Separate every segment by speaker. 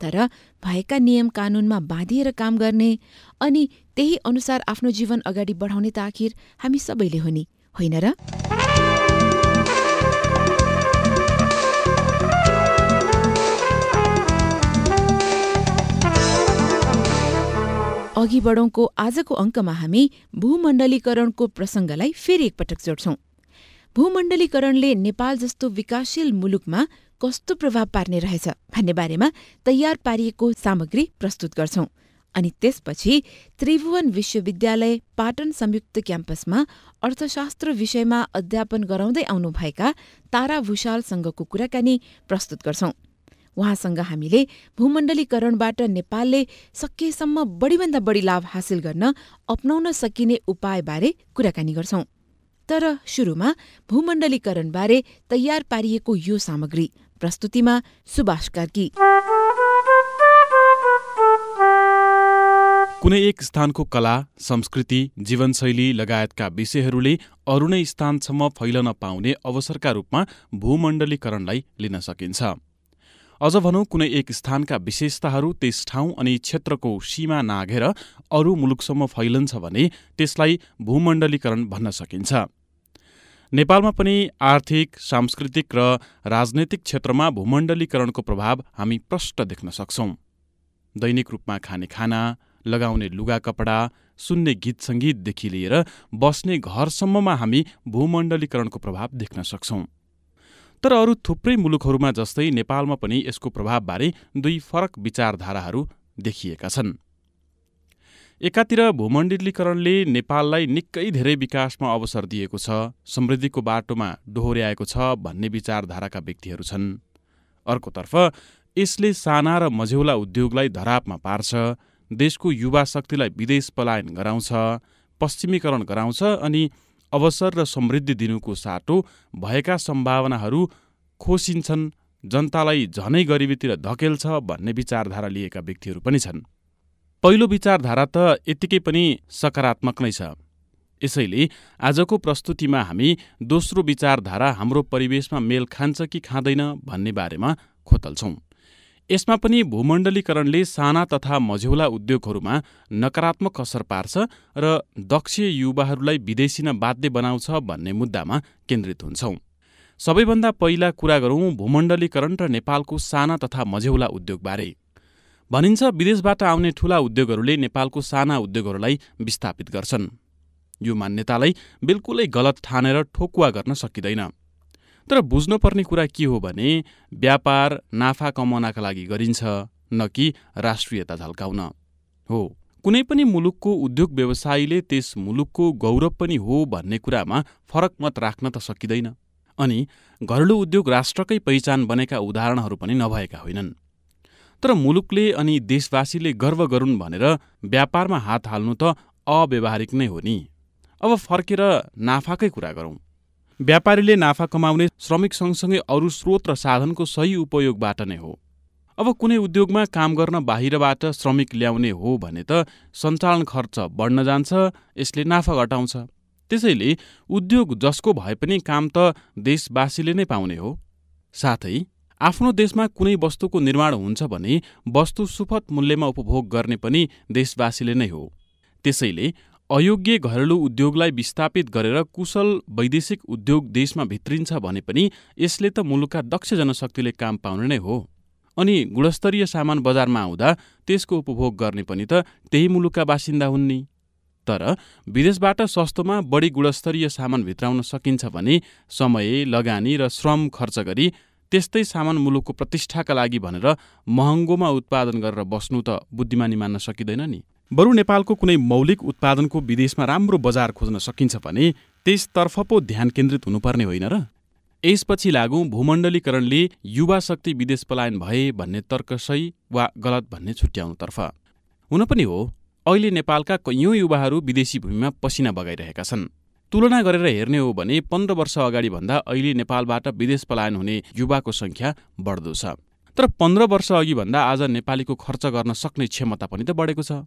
Speaker 1: तर भएका नियम कानूनमा बाँधिएर काम गर्ने अनि त्यही अनुसार आफ्नो जीवन अगाडि बढाउने त आखिर हामी सबैले हो नि होइन र? अघि बढौँको आजको अङ्कमा हामी भूमण्डलीकरणको प्रसङ्गलाई फेरि एकपटक जोड्छौं। भूमण्डलीकरणले नेपाल जस्तो विकासशील मुलुकमा कस्तो प्रभाव पार्ने रहेछ भन्ने बारेमा तयार पारिएको सामग्री प्रस्तुत गर्छौं। अनि त्यसपछि त्रिभुवन विश्वविद्यालय पाटन संयुक्त क्याम्पसमा अर्थशास्त्र विषयमा अध्यापन गराउँदै आउनुभएका तारा भूषालसँगको कुराकानी प्रस्तुत गर्छौं। उहाँसँग हामीले भूमण्डलीकरणबाट नेपालले सकेसम्म बढीभन्दा बढी लाभ हासिल गर्न अप्नाउन सकिने उपायबारे कुराकानी गर्छौं। तर सुरुमा भूमण्डलीकरणबारे तयार पारिएको यो सामग्री प्रस्तुतिमा सुभाष कार्की।
Speaker 2: कुनै एक स्थानको कला संस्कृति जीवनशैली लगायतका विषयहरूले अरू नै स्थानसम्म फैलन पाउने अवसरका रूपमा भूमण्डलीकरणलाई लिन सकिन्छ। अझ भनौँ कुनै एक स्थानका विशेषताहरू त्यस ठाउँ अनि क्षेत्रको सीमा नाघेर अरू मुलुकसम्म फैलन्छ भने त्यसलाई भूमण्डलीकरण भन्न सकिन्छ। नेपालमा पनि आर्थिक सांस्कृतिक र राजनैतिक क्षेत्रमा भूमण्डलीकरणको प्रभाव हामी प्रष्ट देख्न सक्छौं। दैनिक रूपमा खाने खाना लगाउने लुगा कपडा सुन्ने गीत सङ्गीतदेखि लिएर बस्ने घरसम्ममा हामी भूमण्डलीकरणको प्रभाव देख्न सक्छौं। तर अरू थुप्रै मुलुकहरूमा जस्तै नेपालमा पनि यसको प्रभावबारे दुई फरक विचारधाराहरू देखिएका छन्। एकातिर भूमण्डलीकरणले नेपाललाई निकै धेरै विकासमा अवसर दिएको छ समृद्धिको बाटोमा डोहोर्याएको छ भन्ने विचारधाराका व्यक्तिहरू छन्। अर्कोतर्फ यसले साना र मझौला उद्योगलाई धरापमा पार्छ देशको युवा शक्तिलाई विदेश पलायन गराउँछ पश्चिमीकरण गराउँछ अनि अवसर र समृद्धि दिनुको साटो भएका सम्भावनाहरू खोसिन्छन् जनतालाई झनै गरिबीतिर धकेल्छ भन्ने विचारधारा लिएका व्यक्तिहरू पनि छन्। पहिलो विचारधारा त यत्तिकै पनि सकारात्मक नै छ। यसैले आजको प्रस्तुतिमा हामी दोस्रो विचारधारा हाम्रो परिवेशमा मेल खान्छ कि खाँदैन भन्ने बारेमा खोतल्छौं। यसमा पनि भूमण्डलीकरणले साना तथा मझौला उद्योगहरूमा नकारात्मक असर पार्छ र दक्ष युवाहरूलाई विदेशिन बाध्य बनाउँछ भन्ने मुद्दामा केन्द्रित हुन्छौं। सबैभन्दा पहिला कुरा गरौं भूमण्डलीकरण र नेपालको साना तथा मझौला उद्योगबारे। भनिन्छ विदेशबाट आउने ठूला उद्योगहरूले नेपालको साना उद्योगहरूलाई विस्थापित गर्छन्। यो मान्यतालाई बिल्कुलै गलत ठानेर ठोकुवा गर्न सकिँदैन। तर बुझ्नुपर्ने कुरा के हो भने व्यापार नाफा कमाउनका लागि गरिन्छ न कि राष्ट्रियता झल्काउन। हो कुनै पनि मुलुकको उद्योग व्यवसायीले त्यस मुलुकको गौरव पनि हो भन्ने कुरामा फरक मत राख्न त सकिँदैन। अनि घरेलु उद्योग राष्ट्रकै पहिचान बनेका उदाहरणहरू पनि नभएका होइनन्। तर मुलुकले अनि देशवासीले गर्व गरून् भनेर व्यापारमा हात हाल्नु त अव्यवहारिक नै हो नि। अब फर्केर नाफाकै कुरा गरौँ। व्यापारीले नाफा कमाउने श्रमिक सँगसँगै अरू स्रोत र साधनको सही उपयोगबाट नै हो। अब कुनै उद्योगमा काम गर्न बाहिरबाट श्रमिक ल्याउने हो भने त सञ्चालन खर्च बढ्न जान्छ यसले नाफा घटाउँछ। त्यसैले उद्योग जसको भए पनि काम त देशवासीले नै पाउने हो। साथै आफ्नो देशमा कुनै वस्तुको निर्माण हुन्छ भने वस्तु सुपथ मूल्यमा उपभोग गर्ने पनि देशवासीले नै हो। त्यसैले अयोग्य घरेलु उद्योगलाई विस्थापित गरेर कुशल वैदेशिक उद्योग देशमा भित्रिन्छ भने पनि यसले त मुलुकका दक्ष जनशक्तिले काम पाउने नै हो। अनि गुणस्तरीय सामान बजारमा आउँदा त्यसको उपभोग गर्ने पनि त त्यही मुलुकका बासिन्दा हुन् नि। तर विदेशबाट सस्तोमा बढी गुणस्तरीय सामान भित्राउन सकिन्छ भने समय लगानी र श्रम खर्च गरी त्यस्तै सामान मुलुकको प्रतिष्ठाका लागि भनेर महँगोमा उत्पादन गरेर बस्नु त बुद्धिमानी मान्न सकिँदैन नि। बरु नेपालको कुनै मौलिक उत्पादनको विदेशमा राम्रो बजार खोज्न सकिन्छ भने त्यसतर्फ पो ध्यान केन्द्रित हुनुपर्ने होइन र। यसपछि लागु भूमण्डलीकरणले युवा शक्ति विदेश पलायन भए भन्ने तर्क सही वा गलत भन्ने छुट्याउनुतर्फ हुन पनि हो अहिले नेपालका कैयौँ युवाहरू विदेशी भूमिमा पसिना बगाइरहेका छन्। तुलना गरेर हेर्ने हो भने पन्ध्र वर्ष अगाडि भन्दा अहिले नेपालबाट विदेश पलायन हुने युवाको सङ्ख्या बढ्दो छ। तर पन्ध्र वर्ष अघि भन्दा आज नेपालीको खर्च गर्न सक्ने क्षमता पनि त बढेको छ।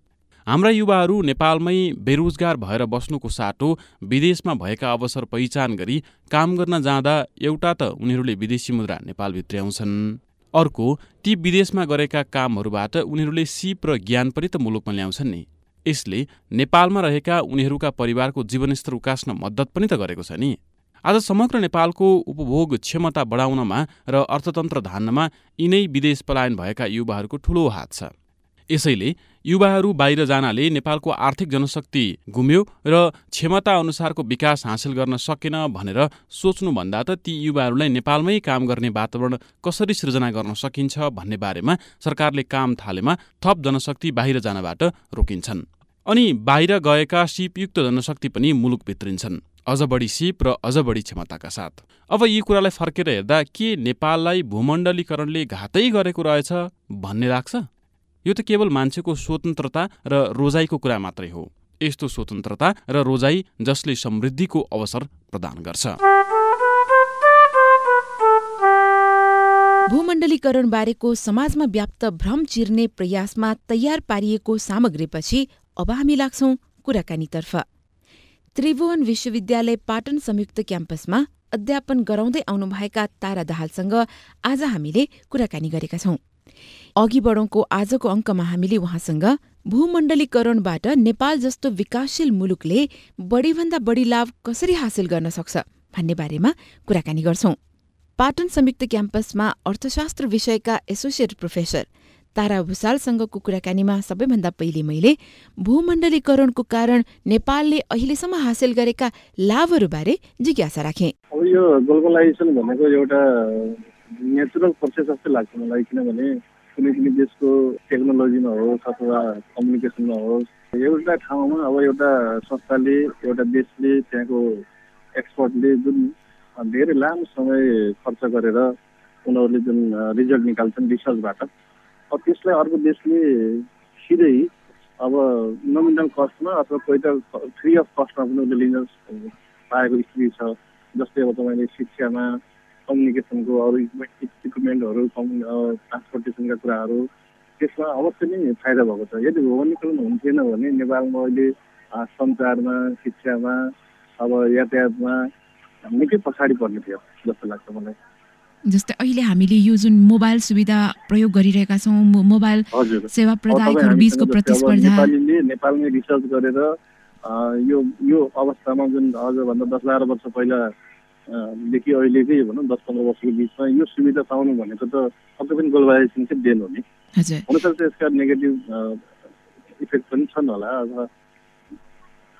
Speaker 2: हाम्रा युवाहरू नेपालमै बेरोजगार भएर बस्नुको साटो विदेशमा भएका अवसर पहिचान गरी काम गर्न जाँदा एउटा त उनीहरूले विदेशी मुद्रा नेपाल भित्र्याउँछन् अर्को ती विदेशमा गरेका कामहरूबाट उनीहरूले सिप र ज्ञान पनि त मुलुकमा ल्याउँछन् नि। यसले नेपालमा रहेका उनीहरूका परिवारको जीवनस्तर उकास्न मद्दत पनि त गरेको छ नि। आज समग्र नेपालको उपभोग क्षमता बढाउनमा र अर्थतन्त्र धान्नमा यिनै विदेश पलायन भएका युवाहरूको ठूलो हात छ। यसैले युवाहरू बाहिर जानाले नेपालको आर्थिक जनशक्ति गुम्यो र क्षमता अनुसारको विकास हासिल गर्न सकेन भनेर सोच्नुभन्दा त ती युवाहरूलाई नेपालमै काम गर्ने वातावरण कसरी सृजना गर्न सकिन्छ भन्ने बारेमा सरकारले काम थालेमा थप जनशक्ति बाहिर जानबाट रोकिन्छन्। अनि बाहिर गएका सिपयुक्त जनशक्ति पनि मुलुक भित्रिन्छन्। अझ बढी सिप र अझ बढी क्षमताका साथ। अब यी कुरालाई फर्केर हेर्दा के नेपाललाई भूमण्डलीकरणले घातै गरेको रहेछ भन्ने लाग्छ? यो त केवल मान्छेको स्वतन्त्रता र रोजाइको कुरा मात्रै हो। यस्तो स्वतन्त्रता र रोजाइ जसले समृद्धिको अवसर प्रदान गर्छ।
Speaker 1: भूमण्डलीकरण बारेको समाजमा व्याप्त भ्रम चिर्ने प्रयासमा तयार पारिएको सामग्रीपछि अब हामी लाग्छौं कुराकानीतर्फ। त्रिभुवन विश्वविद्यालय पाटन संयुक्त क्याम्पसमा अध्यापन गराउँदै आउनुभएका तारा दाहालसँग आज हामीले कुराकानी गरेका छौं। अघि बढौंको आजको अङ्कमा हामीले उहाँसँग भूमण्डलीकरणबाट नेपाल जस्तो विकासशील मुलुकले बढीभन्दा बढी लाभ कसरी हासिल गर्न सक्छ भन्ने बारेमा कुराकानी गर्छौं। पाटन संयुक्त क्याम्पसमा अर्थशास्त्र विषयका एसोसिएट प्रोफेसर तारा भूषालसँगको कुराकानीमा सबैभन्दा पहिले मैले भूमण्डलीकरणको कारण नेपालले अहिलेसम्म हासिल गरेका लाभहरूबारे जिज्ञासा राखेँ।
Speaker 3: यो ग्लोबलाइजेसन भनेको एउटा नेचुरल प्रोसेस जस्तो लाग्छ मलाई किनभने कुनै पनि देशको टेक्नोलोजीमा होस् अथवा कम्युनिकेसनमा होस् एउटा ठाउँमा अब एउटा संस्थाले एउटा देशले त्यहाँको एक्सपर्टले जुन धेरै लामो समय खर्च गरेर उनीहरूले जुन रिजल्ट निकाल्छन् रिसर्चबाट अब त्यसलाई अर्को देशले सिधै अब नोमिनल कस्टमा अथवा कोही त फ्री अफ कस्टमा पनि उसले लिन पाएको स्थिति छ। जस्तै अब तपाईँले शिक्षामा कम्युनिकेसनको अरू इक्विपमेन्टहरू ट्रान्सपोर्टेसनका कुराहरू त्यसमा अवश्य नै फाइदा भएको छ। यदि भूगोलीकरण हुन्थेन भने नेपालमा अहिले सञ्चारमा शिक्षामा अब यातायातमा निकै पछाडि पर्ने थियो जस्तो लाग्छ मलाई।
Speaker 1: जस्तै अहिले हामीले यो जुन मोबाइल सुविधा प्रयोग गरिरहेका छौँ मोबाइल सेवा प्रदायकहरू बिचको प्रतिस्पर्धा।
Speaker 3: नेपालीले नेपालमै रिसर्च गरेर यो यो अवस्थामा जुन अझभन्दा दस बाह्र वर्ष पहिला देखि अहिलेकै भनौँ दस पन्ध्र वर्षको बिचमा यो सुविधा पाउनु भनेको त अझै पनि ग्लोबलाइजेसनकै देन हो नि। हुनसक्छ यसका नेगेटिभ इफेक्ट पनि छन् होला अथवा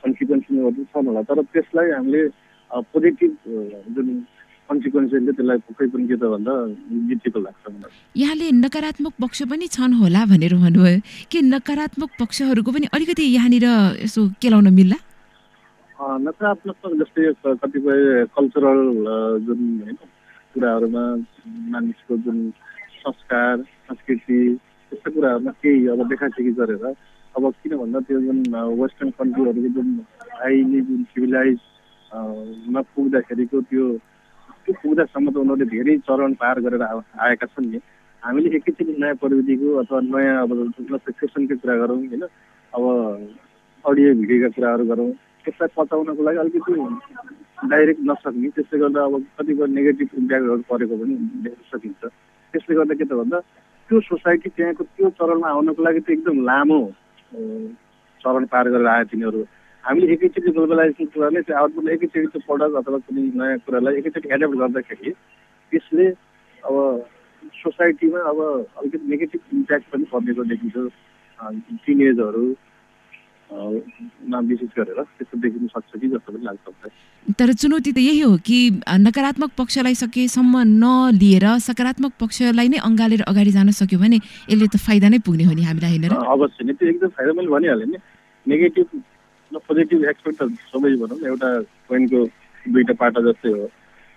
Speaker 3: कन्सिक्वेन्सहरू छन् होला तर त्यसलाई हामीले पोजिटिभ जुन त्यसलाई पनि के त भन्दा जितेको लाग्छ मलाई।
Speaker 1: यहाँले नकारात्मक पक्ष पनि छन् होला भनेर भन्नुभयो। के नकारात्मक पक्षहरूको पनि अलिकति यहाँनिर यसो केलाउन मिल्ला?
Speaker 3: नकारात्मक जस्तै कतिपय कल्चरल जुन होइन कुराहरूमा मानिसको जुन संस्कार संस्कृति त्यस्तो कुराहरूमा केही अब देखासेखी गरेर अब किन भन्दा त्यो जुन वेस्टर्न कन्ट्रीहरूको जुन हाइली जुन सिभिलाइजमा पुग्दाखेरिको त्यो त्यो पुग्दासम्म त उनीहरूले धेरै चरण पार गरेर आएका छन् नि। हामीले एकैचोटि नयाँ प्रविधिको अथवा नयाँ अब फेसनकै कुरा गरौँ होइन? अब अडियो भिडियोका कुराहरू गरौँ। त्यसलाई पचाउनको लागि अलिकति डाइरेक्ट नसक्ने त्यसले गर्दा अब कतिपय नेगेटिभ इम्प्याक्टहरू परेको पनि देख्न सकिन्छ। त्यसले गर्दा के त भन्दा त्यो सोसाइटी त्यहाँको त्यो चरणमा आउनको लागि त एकदम लामो चरण पार गरेर आयो तिनीहरू। हामीले एकैचोटि ग्लोबलाइजेसन कुराले त्यो आउटपुट एकैचोटि त्यो प्रडक्ट अथवा कुनै नयाँ कुरालाई एकैचोटि एडप्ट गर्दाखेरि त्यसले अब सोसाइटीमा अब अलिकति नेगेटिभ इम्प्याक्ट पनि पर्नेको देखिन्छ। टिनेजहरू विशेष गरेर त्यस्तो देखिन सक्छ कि जस्तो पनि लाग्छ
Speaker 1: तर चुनौती त यही हो कि नकारात्मक पक्षलाई सकेसम्म नलिएर सकारात्मक पक्षलाई नै अँगालेर अगाडि जान सक्यो भने यसले त फाइदा नै पुग्ने हो नि हामीलाई होइन
Speaker 3: अवश्य नै त्यो एकदम फाइदा मैले भनिहालेँ नि। नेगेटिभ र पोजिटिभ एक्सपेक्ट त सबै भनौँ न एउटा पोइन्टको दुईवटा पाटा जस्तै हो।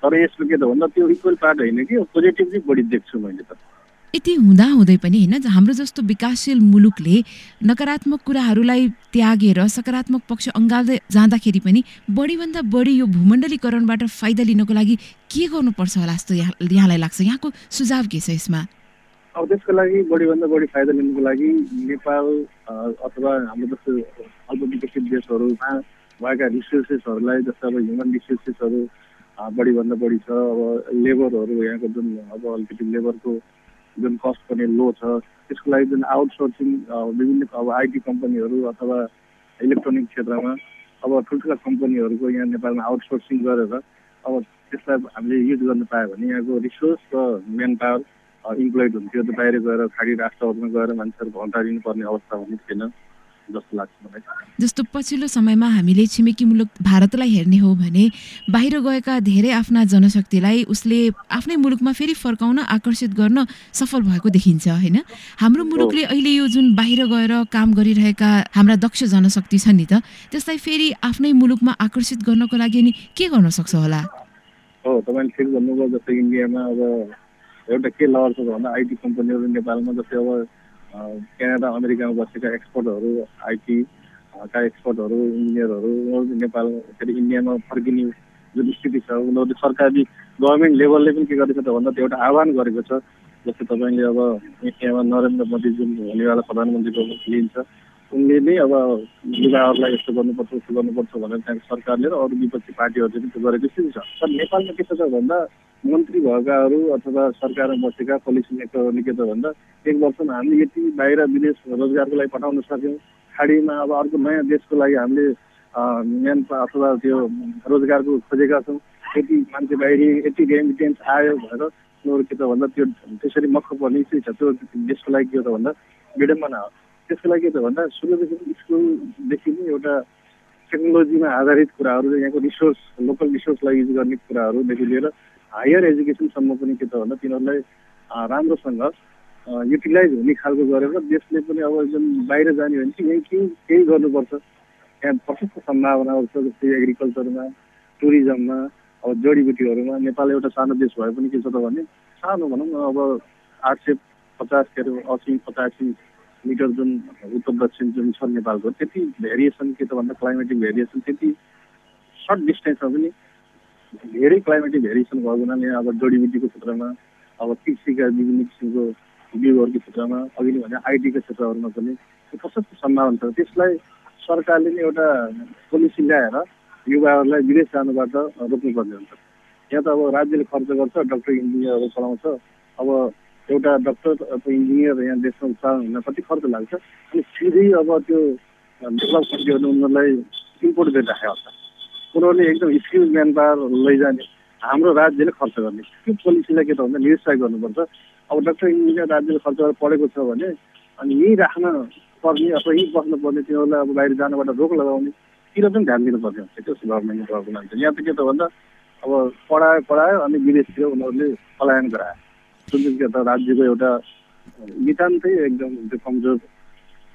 Speaker 3: तर यसमा के त भन्दा त्यो इक्वल पार्ट होइन कि पोजिटिभ चाहिँ बढी देख्छु मैले त।
Speaker 1: यति हुँदाहुँदै पनि होइन हाम्रो जस्तो विकासशील मुलुकले नकारात्मक कुराहरूलाई त्यागेर सकारात्मक पक्ष अँगाल्दै जाँदाखेरि पनि बढीभन्दा बढी यो भूमण्डलीकरणबाट फाइदा लिनको लागि के गर्नुपर्छ होला जस्तो यहाँ यहाँलाई लाग्छ? यहाँको सुझाव के छ यसमा?
Speaker 3: अब त्यसको लागि बढीभन्दा बढी फाइदा लिनुको लागि नेपाल अथवा हाम्रो जस्तो अल्प विकसित देशहरूमा भएका रिसोर्सेसहरूलाई जस्तो अब ह्युमन रिसोर्सेसहरू बढीभन्दा बढी छ। अब लेबरहरू यहाँको जुन अब अलिकति लेबरको जुन कस्ट पनि लो छ। त्यसको लागि जुन आउटसोर्सिङ विभिन्न अब आइटी कम्पनीहरू अथवा इलेक्ट्रोनिक क्षेत्रमा अब ठुल्ठुला कम्पनीहरूको यहाँ नेपालमा आउटसोर्सिङ गरेर अब त्यसलाई हामीले युज गर्न पायो भने यहाँको रिसोर्स र मेन पावर इम्प्लोइड हुन्थ्यो त्यो बाहिर गएर खाडी राष्ट्रहरूमा गएर मान्छेहरू घन्टा पर्ने अवस्था हुने थिएन। जस्तो लाग्छ मलाई।
Speaker 1: जस्तो पछिल्लो समयमा हामीले छिमेकी मुलुक भारतलाई हेर्ने हो भने बाहिर गएका धेरै आफ्ना जनशक्तिलाई उसले आफ्नै मुलुकमा फेरि फर्काउन आकर्षित गर्न सफल भएको देखिन्छ होइन? हाम्रो मुलुकले अहिले यो जुन बाहिर गएर काम गरिरहेका हाम्रा दक्ष जनशक्ति छन् नि त त्यसलाई फेरि आफ्नै मुलुकमा आकर्षित गर्नको लागि अनि के गर्न सक्छ होला?
Speaker 3: हो तपाईँले ठिक भन्नुभयो जस्तै इन्डियामा अब एउटा के लहर छ भन्दा आइटी कम्पनीहरू नेपालमा जस्तै अब क्यानाडा अमेरिकामा बसेका एक्सपर्टहरू आइटी का एक्सपर्टहरू इन्जिनियरहरू उनीहरू नेपाल के अरे इन्डियामा फर्किने जुन स्थिति छ उनीहरूले सरकारी गभर्मेन्ट लेभलले पनि के गरेको छ भन्दा त्यो एउटा आह्वान गरेको छ जस्तै तपाईँले अब इन्डियामा नरेन्द्र मोदी जुन हुनेवाला प्रधानमन्त्रीको लिन्छ उनले नै अब युवाहरूलाई यस्तो गर्नुपर्छ उस्तो गर्नुपर्छ भनेर त्यहाँको सरकारले र अरू विपक्षी पार्टीहरूले पनि त्यो गरेको स्थिति छ। तर नेपालमा के छ भन्दा मन्त्री भएकाहरू अथवा सरकारमा बसेका पोलिसी मेकरहरूले के त भन्दा एक वर्षमा हामीले यति बाहिर विदेश रोजगारको लागि पठाउन सक्यौँ। खाडीमा अब अर्को नयाँ देशको लागि हामीले म्यान अथवा त्यो रोजगारको खोजेका छौँ। यति मान्छे बाहिरी यति रेमिटेन्स आयो भनेर उनीहरू के त भन्दा त्यो त्यसरी मख पर्ने चाहिँ छ त्यो देशको लागि के त भन्दा विडम्बना हो। त्यसको लागि के त भन्दा सुरुदेखि स्कुलदेखि नै एउटा टेक्नोलोजीमा आधारित कुराहरू यहाँको रिसोर्स लोकल रिसोर्सलाई युज गर्ने कुराहरूदेखि लिएर हायर एजुकेसनसम्म पनि के त भन्दा तिनीहरूलाई राम्रोसँग युटिलाइज हुने खालको गरेर देशले पनि अब जुन बाहिर जाने भने चाहिँ यहीँ केही केही गर्नुपर्छ। त्यहाँ प्रशस्त सम्भावनाहरू छ जस्तै एग्रिकल्चरमा टुरिज्ममा अब जडीबुटीहरूमा। नेपाल एउटा सानो देश भए पनि के छ त भने सानो भनौँ न अब आठ सय पचास के अरे असी पचासी मिटर जुन उत्तर दक्षिण जुन छ नेपालको त्यति भेरिएसन के त भन्दा क्लाइमेटिक भेरिएसन त्यति सर्ट डिस्टेन्समा पनि धेरै क्लाइमेटिक भेरिएसन भएको हुनाले अब जडीबुटीको क्षेत्रमा अब कृषिका विभिन्न किसिमको बिउहरूको क्षेत्रमा अघि नै भने आइटीको क्षेत्रहरूमा पनि प्रशस्त सम्भावना छ। त्यसलाई सरकारले नै एउटा पोलिसी ल्याएर युवाहरूलाई विदेश जानुबाट रोक्नुपर्ने हुन्छ। यहाँ त अब राज्यले खर्च गर्छ डक्टर इन्जिनियरहरू चलाउँछ। अब एउटा डक्टर अथवा इन्जिनियर यहाँ देशमा उत्पादन हुन कति खर्च लाग्छ। अनि सिधै अब त्यो डेभलप कन्ट्रीहरू उनीहरूलाई इम्पोर्ट गरिराखेको छ उनीहरूले एकदम स्किल म्यान पावर लैजाने हाम्रो राज्यले खर्च गर्ने। त्यो पोलिसीलाई के त भन्दा निरुत्साह गर्नुपर्छ। अब डक्टर इन्जिनियर राज्यले खर्च गरेर पढेको छ भने अनि यहीँ राख्न पर्ने अथवा यहीँ बस्नुपर्ने तिनीहरूलाई अब बाहिर जानबाट रोक लगाउने तिर पनि ध्यान दिनुपर्ने हुन्छ त्यो गभर्मेन्टले गएको मान्छे यहाँ त के त भन्दा अब पढायो पढायो अनि विदेशतिर उनीहरूले पलायन गरायो। जुन चाहिँ के त राज्यको एउटा नितान्तै एकदम त्यो कमजोर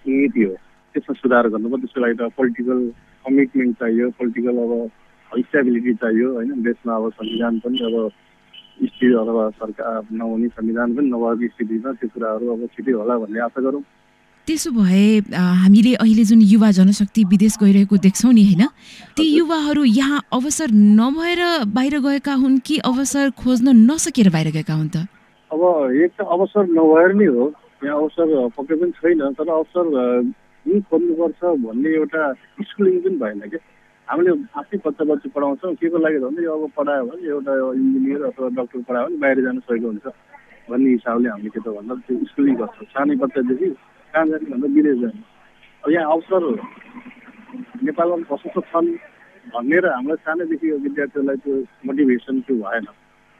Speaker 3: नीति हो। त्यसमा सुधार गर्नुपर्छ। त्यसको लागि त पोलिटिकल कमिटमेन्ट चाहियो पोलिटिकल अब स्टेबिलिटी चाहियो होइन? देशमा अब संविधान पनि अब स्थिति अथवा सरकार नहुने संविधान पनि नभएको स्थितिमा त्यो कुराहरू अब छिटै होला भन्ने आशा गरौँ।
Speaker 1: त्यसो भए हामीले अहिले जुन युवा जनशक्ति विदेश गइरहेको देख्छौँ नि होइन? ती युवाहरू यहाँ अवसर नभएर बाहिर गएका हुन् कि अवसर खोज्न नसकेर बाहिर गएका हुन् त?
Speaker 3: अब एक त अवसर नभएर नै हो। यहाँ अवसर पक्कै पनि छैन तर अवसर यहीँ खोज्नुपर्छ भन्ने एउटा स्कुलिङ पनि भएन क्या हामीले आफ्नै बच्चा बच्ची पढाउँछौँ के को लागि भन्दा यो अब पढायो भने एउटा इन्जिनियर अथवा डक्टर पढायो भने बाहिर जानु सकेको हुन्छ भन्ने हिसाबले हामीले के त भन्दा त्यो स्कुलिङ गर्छौँ। सानै बच्चादेखि कहाँ जाने भन्दा विदेश जाने। अब यहाँ अवसर नेपालमा प्रशस्त छन् भनेर हामीलाई सानैदेखि विद्यार्थीहरूलाई त्यो मोटिभेसन त्यो भएन।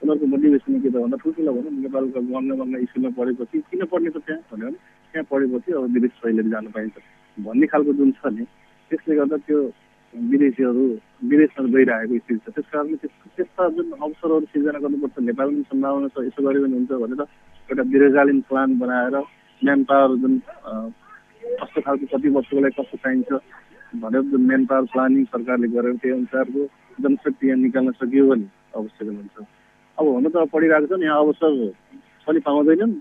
Speaker 3: उनीहरूको मोटिभेसन के त भन्दा ठुल्ठुलो भनौँ नेपालको गङ्गा गङ्गा स्कुलमा पढेपछि किन पढ्ने त त्यहाँ? भन्यो भने त्यहाँ पढेपछि अब विदेश सहिलेर जानु पाइन्छ। भन्ने खालको जुन छ नि त्यसले गर्दा त्यो विदेशीहरू विदेशमा गइरहेको स्थिति छ। त्यस कारणले त्यस्ता जुन अवसरहरू सिर्जना गर्नुपर्छ नेपालमा पनि सम्भावना छ यसो गऱ्यो भने हुन्छ भनेर एउटा दीर्घकालीन प्लान बनाएर म्यान पावर जुन कस्तो खालको कति वर्षको लागि कस्तो चाहिन्छ भनेर जुन म्यान पावर प्लानिङ सरकारले गरेर त्यही अनुसारको जनशक्ति यहाँ निकाल्न सकियो भने अवश्य हुन्छ। अब हुन त पढिरहेको छ नि यहाँ अवसर पनि पाउँदैनन्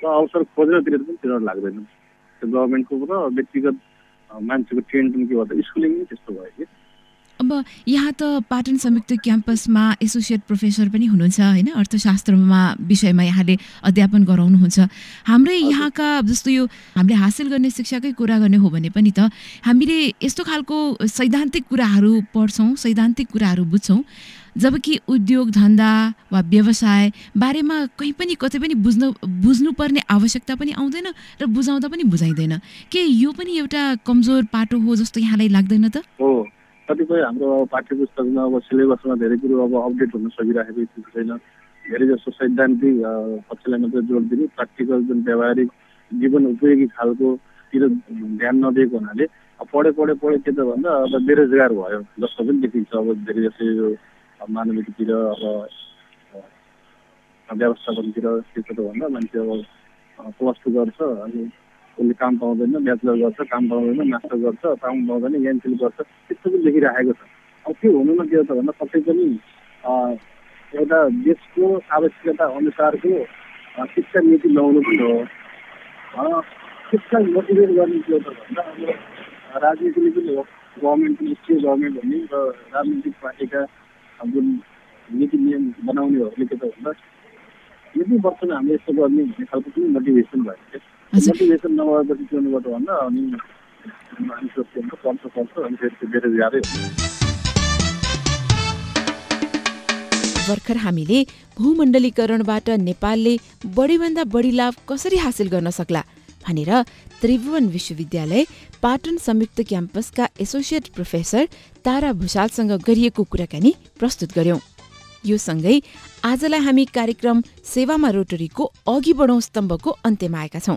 Speaker 3: र अवसर खोज्नतिर पनि तिनीहरू लाग्दैनन्। गभर्मेन्टको र व्यक्तिगत मान्छेको के भन्दा स्कुलिङ नै त्यस्तो भयो कि?
Speaker 1: अब यहाँ त पाटन संयुक्त क्याम्पसमा एसोसिएट प्रोफेसर पनि हुनुहुन्छ होइन? अर्थशास्त्रमा विषयमा यहाँले अध्यापन गराउनुहुन्छ। हाम्रै यहाँका जस्तो यो हामीले हासिल गर्ने शिक्षाकै कुरा गर्ने हो भने पनि त हामीले यस्तो खालको सैद्धान्तिक कुराहरू पढ्छौँ सैद्धान्तिक कुराहरू बुझ्छौँ जबकि उद्योग धन्दा वा व्यवसाय बारेमा कहीँ पनि कतै पनि बुझ्नु बुझ्नुपर्ने आवश्यकता पनि आउँदैन र बुझाउँदा पनि बुझाइँदैन। के यो पनि एउटा कमजोर पाटो हो जस्तो यहाँलाई लाग्दैन त?
Speaker 3: हो। कतिपय हाम्रो अब पाठ्य पुस्तकमा अब सिलेबसमा धेरै कुरो अब अपडेट हुन सकिराखेको छैन। धेरै जस्तो सैद्धान्तिक पक्षलाई मात्रै जोड दिने प्र्याक्टिकल जुन व्यावहारिक जीवन उपयोगी खालकोतिर ध्यान नदिएको हुनाले पढे पढे पढे के त भन्दा अब बेरोजगार भयो जस्तो पनि देखिन्छ। अब धेरै जस्तो यो मानविकतिर अब व्यवस्थापनतिर के छ त भन्दा मान्छे अब प्लस टू गर्छ अनि उसले काम पाउँदैन ब्याचलर गर्छ काम पाउँदैन मास्टर गर्छ काम पाउँदैन एमफिल गर्छ त्यस्तो पनि देखिराखेको छ। अब त्यो हुनुमा के हो त भन्दा पक्कै पनि एउटा देशको आवश्यकता अनुसारको शिक्षा नीति ल्याउनु पनि हो। शिक्षा मोटिभेट गर्ने के हो त भन्दा अब राजनीतिले पनि हो गभर्मेन्ट पनि स्टेट गभर्मेन्ट भन्ने र राजनीतिक पार्टीका जुन नीति नियम बनाउनेहरूले के त भन्दा यति वर्षमा हामीले यस्तो गर्ने भन्ने खालको पनि मोटिभेसन भयो मोटिभेसन नभएपछि अनि अनि फेरि बेरोजगारै
Speaker 1: भर्खर हामीले भूमण्डलीकरणबाट नेपालले बढीभन्दा बढी लाभ कसरी हासिल गर्न सक्ला भनेर त्रिभुवन विश्वविद्यालय पाटन संयुक्त क्याम्पसका एसोसिएट प्रोफेसर तारा भूषालसँग गरिएको कुराकानी प्रस्तुत गर्यौं। यो सँगै आजलाई हामी कार्यक्रम सेवामा रोटरीको अघि बढौँ स्तम्भको अन्त्यमा आएका छौं।